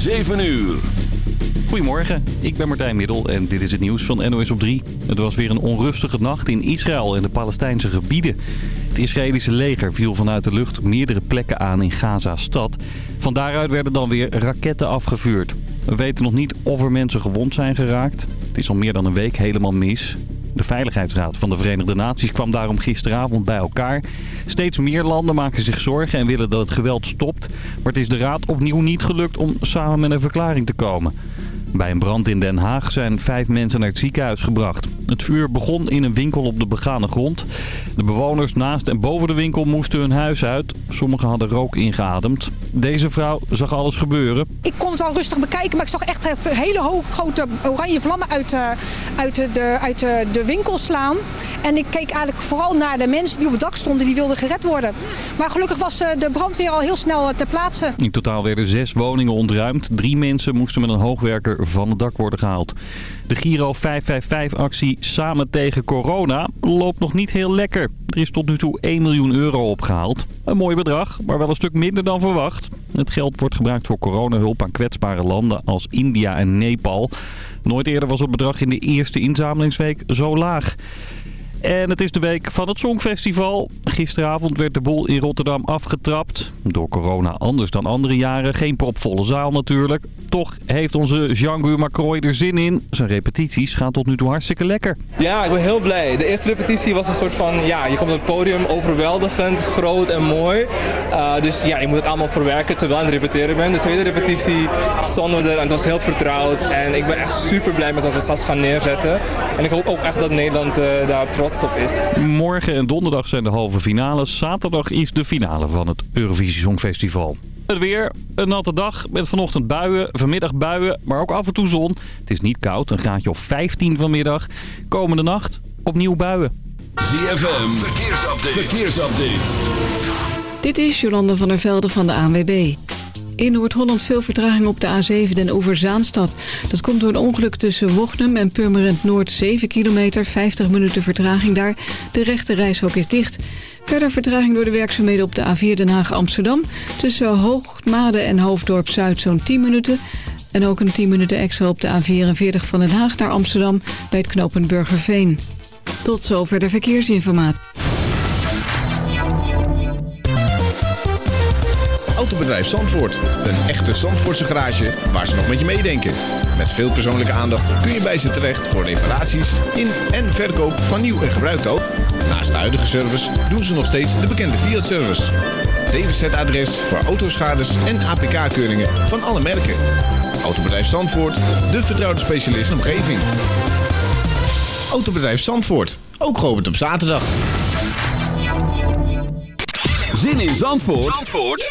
7 uur. Goedemorgen, ik ben Martijn Middel en dit is het nieuws van NOS op 3. Het was weer een onrustige nacht in Israël en de Palestijnse gebieden. Het Israëlische leger viel vanuit de lucht meerdere plekken aan in Gaza-stad. Van daaruit werden dan weer raketten afgevuurd. We weten nog niet of er mensen gewond zijn geraakt. Het is al meer dan een week helemaal mis. De Veiligheidsraad van de Verenigde Naties kwam daarom gisteravond bij elkaar. Steeds meer landen maken zich zorgen en willen dat het geweld stopt. Maar het is de raad opnieuw niet gelukt om samen met een verklaring te komen. Bij een brand in Den Haag zijn vijf mensen naar het ziekenhuis gebracht. Het vuur begon in een winkel op de begane grond. De bewoners naast en boven de winkel moesten hun huis uit. Sommigen hadden rook ingeademd. Deze vrouw zag alles gebeuren. Ik kon het al rustig bekijken, maar ik zag echt hele grote oranje vlammen uit, uh, uit, de, uit de, de winkel slaan. En ik keek eigenlijk vooral naar de mensen die op het dak stonden, die wilden gered worden. Maar gelukkig was uh, de brandweer al heel snel ter plaatse. In totaal werden zes woningen ontruimd. Drie mensen moesten met een hoogwerker van het dak worden gehaald. De Giro 555-actie Samen tegen corona loopt nog niet heel lekker. Er is tot nu toe 1 miljoen euro opgehaald. Een mooi bedrag, maar wel een stuk minder dan verwacht. Het geld wordt gebruikt voor coronahulp aan kwetsbare landen als India en Nepal. Nooit eerder was het bedrag in de eerste inzamelingsweek zo laag. En het is de week van het Songfestival. Gisteravond werd de boel in Rotterdam afgetrapt. Door corona anders dan andere jaren. Geen propvolle zaal natuurlijk. Toch heeft onze Jean-Guy Macroy er zin in. Zijn repetities gaan tot nu toe hartstikke lekker. Ja, ik ben heel blij. De eerste repetitie was een soort van... Ja, je komt op het podium overweldigend, groot en mooi. Uh, dus ja, je moet het allemaal verwerken terwijl je aan het repeteren bent. De tweede repetitie stonden we er en het was heel vertrouwd. En ik ben echt super blij met wat we straks gaan neerzetten. En ik hoop ook echt dat Nederland uh, daar trots op is. Morgen en donderdag zijn de halve finales. Zaterdag is de finale van het Eurovisie Songfestival. Het weer, een natte dag met vanochtend buien, vanmiddag buien, maar ook af en toe zon. Het is niet koud, een graadje of 15 vanmiddag. Komende nacht opnieuw buien. ZFM, verkeersupdate. verkeersupdate. Dit is Jolanda van der Velde van de ANWB. In Noord-Holland veel vertraging op de A7 den Oever-Zaanstad. Dat komt door een ongeluk tussen Wochnum en Purmerend Noord 7 kilometer, 50 minuten vertraging daar. De rechte reishok is dicht. Verder vertraging door de werkzaamheden op de A4 Den Haag-Amsterdam. Tussen Hoogmade en Hoofddorp Zuid zo'n 10 minuten. En ook een 10 minuten extra op de A44 van Den Haag naar Amsterdam bij het knooppunt Burgerveen. Tot zover de verkeersinformatie. Autobedrijf Zandvoort. Een echte Zandvoortse garage waar ze nog met je meedenken. Met veel persoonlijke aandacht kun je bij ze terecht voor reparaties in en verkoop van nieuw en gebruikte auto's. Naast de huidige service doen ze nog steeds de bekende Fiat-service. DWZ-adres voor autoschades en APK-keuringen van alle merken. Autobedrijf Zandvoort, de vertrouwde specialist in omgeving. Autobedrijf Zandvoort, ook geopend op zaterdag. Zin in Zandvoort, Zandvoort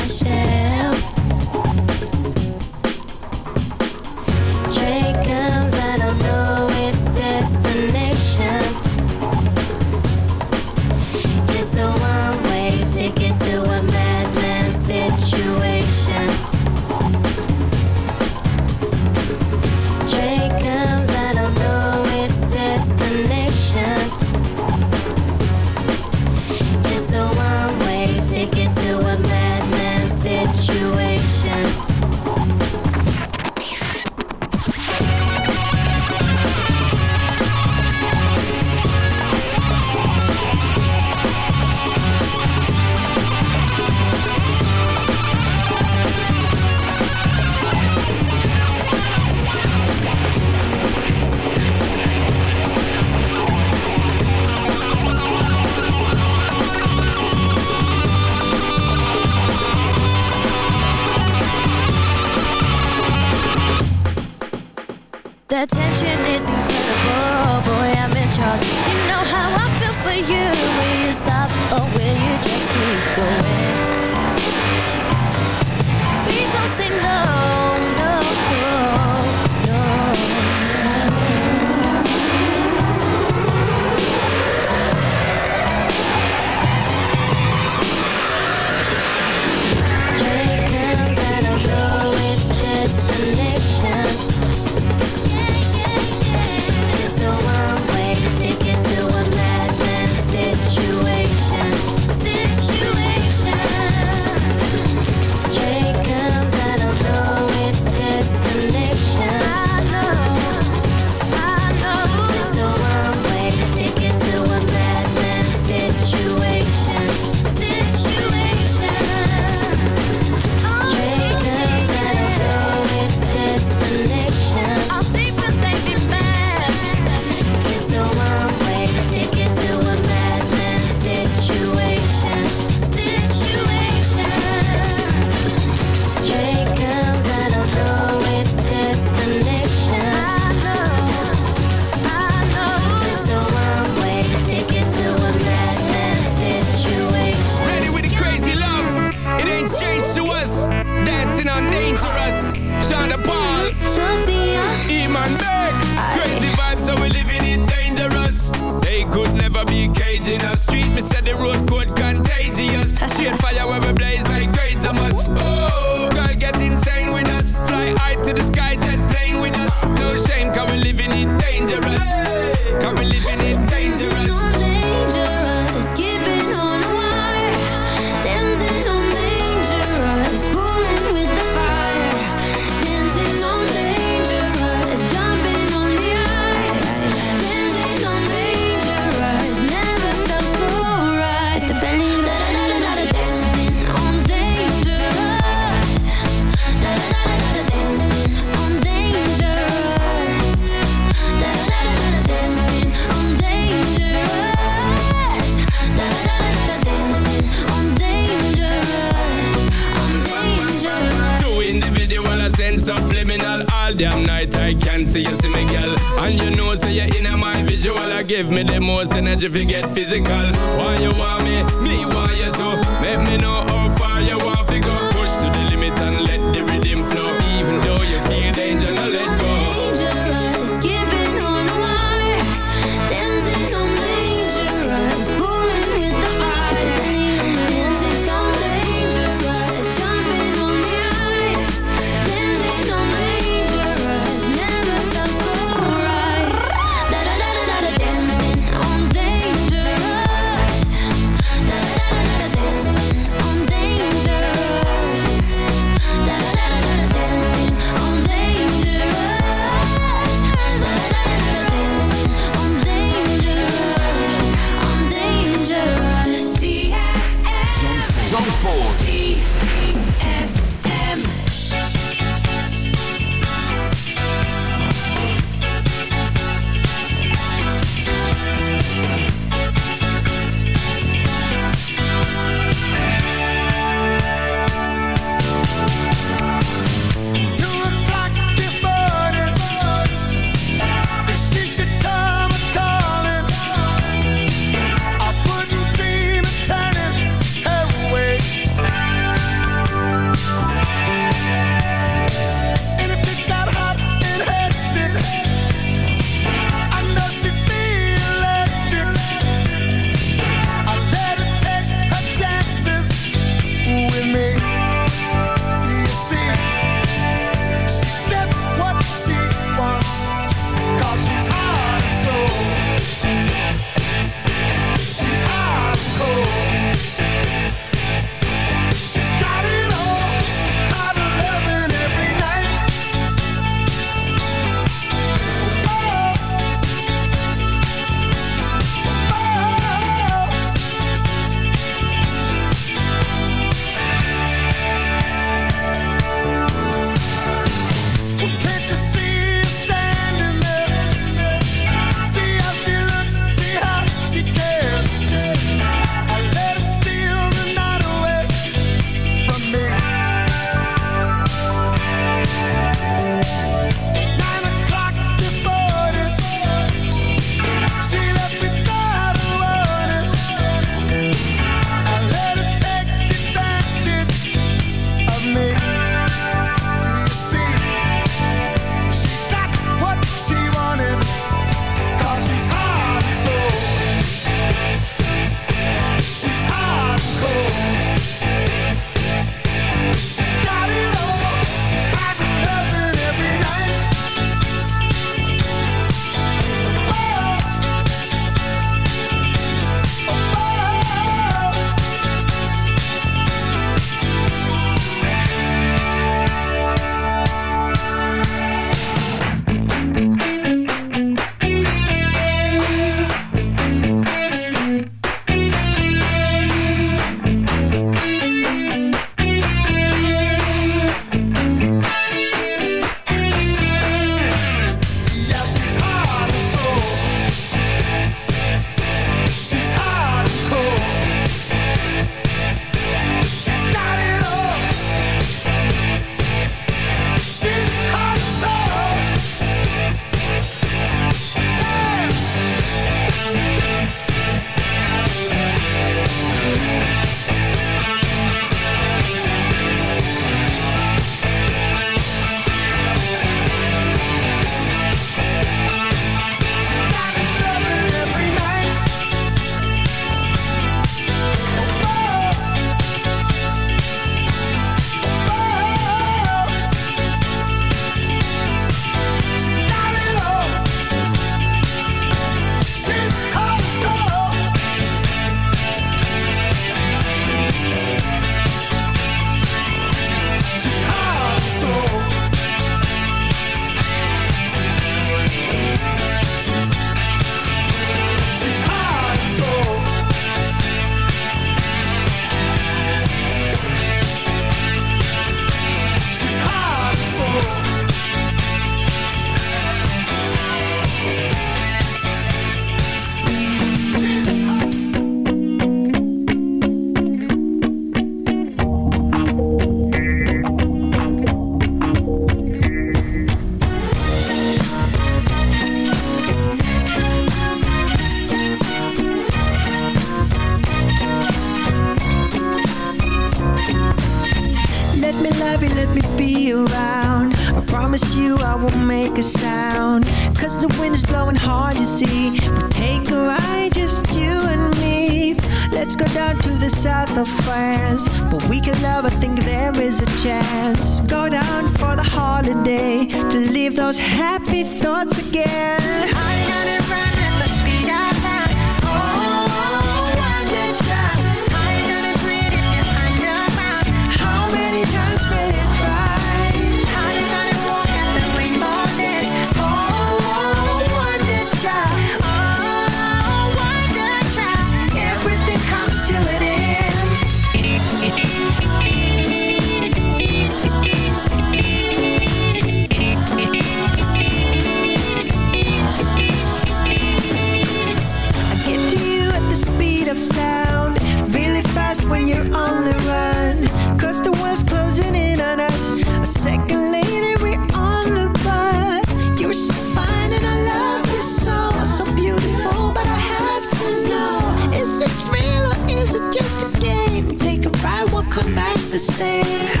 same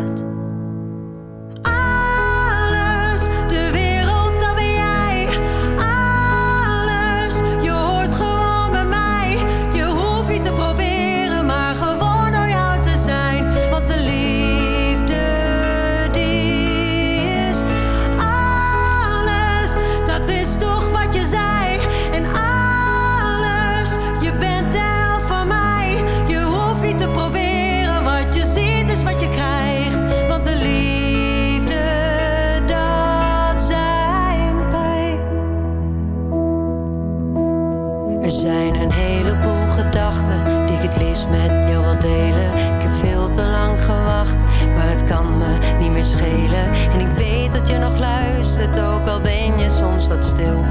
wat stil.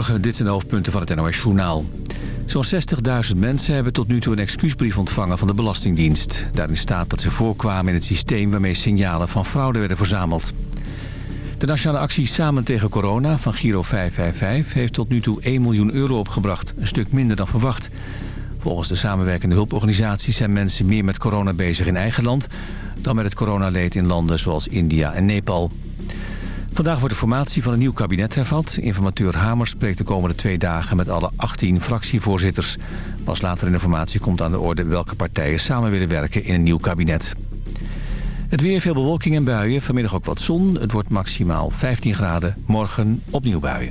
Dit zijn de hoofdpunten van het NOS-journaal. Zo'n 60.000 mensen hebben tot nu toe een excuusbrief ontvangen van de Belastingdienst. Daarin staat dat ze voorkwamen in het systeem waarmee signalen van fraude werden verzameld. De nationale actie Samen tegen Corona van Giro 555 heeft tot nu toe 1 miljoen euro opgebracht. Een stuk minder dan verwacht. Volgens de samenwerkende hulporganisaties zijn mensen meer met corona bezig in eigen land... dan met het coronaleed in landen zoals India en Nepal. Vandaag wordt de formatie van een nieuw kabinet hervat. Informateur Hamers spreekt de komende twee dagen met alle 18 fractievoorzitters. Pas later in de formatie komt aan de orde welke partijen samen willen werken in een nieuw kabinet. Het weer veel bewolking en buien, vanmiddag ook wat zon. Het wordt maximaal 15 graden, morgen opnieuw buien.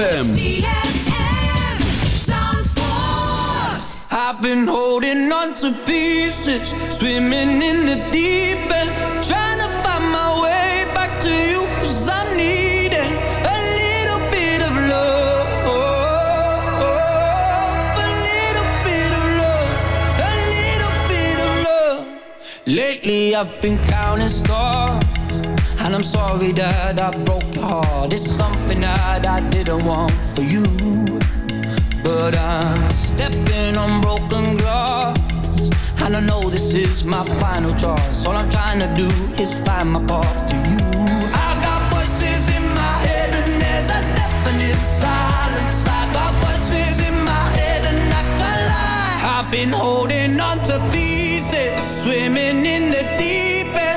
ZFM. I've been holding on to pieces, swimming in the deep end, trying to find my way back to you, cause I'm needing a little bit of love, a little bit of love, a little bit of love. Lately I've been counting stars, and I'm sorry that I broke heart is something that I didn't want for you. But I'm stepping on broken glass And I know this is my final choice. All I'm trying to do is find my path to you. I got voices in my head and there's a definite silence. I got voices in my head and I can lie I've been holding on to pieces Swimming in the deep end.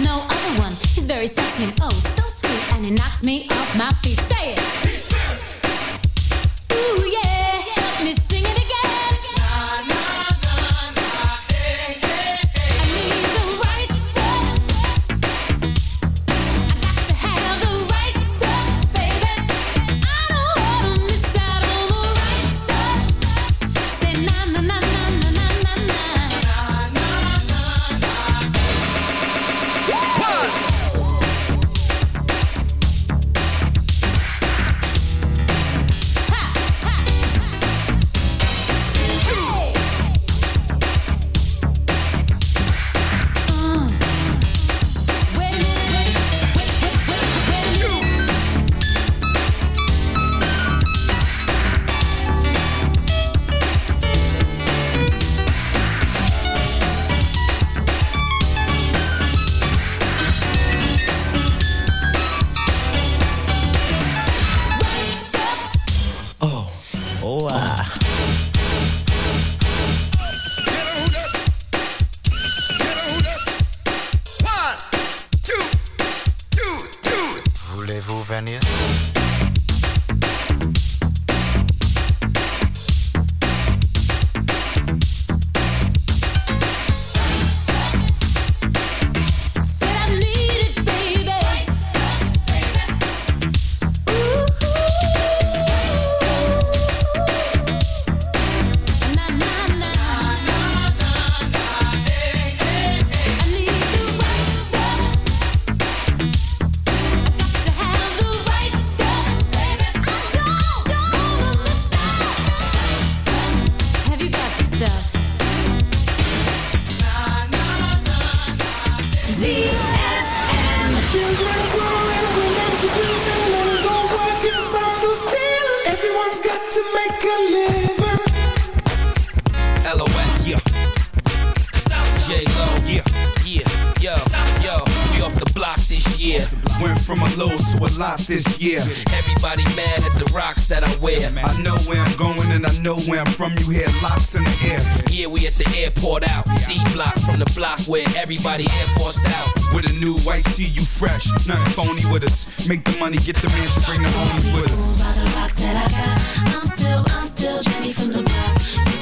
No other one. He's very sexy and oh so sweet, and he knocks me off my feet. Say it. A low lot this year. Everybody mad at the rocks that I wear. I know where I'm going and I know where I'm from. You hear locks in the air. Yeah, we at the airport out. D block from the block where everybody air forced out. With a new white tee, you fresh. Nothing phony with us. Make the money, get the mansion, bring the homies with us. By the rocks that I got, I'm still, I'm still Jenny from the block.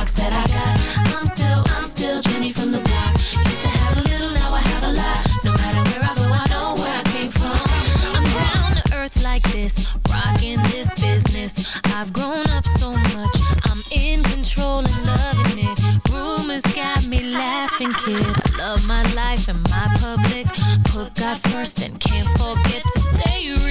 first and can't forget to stay real.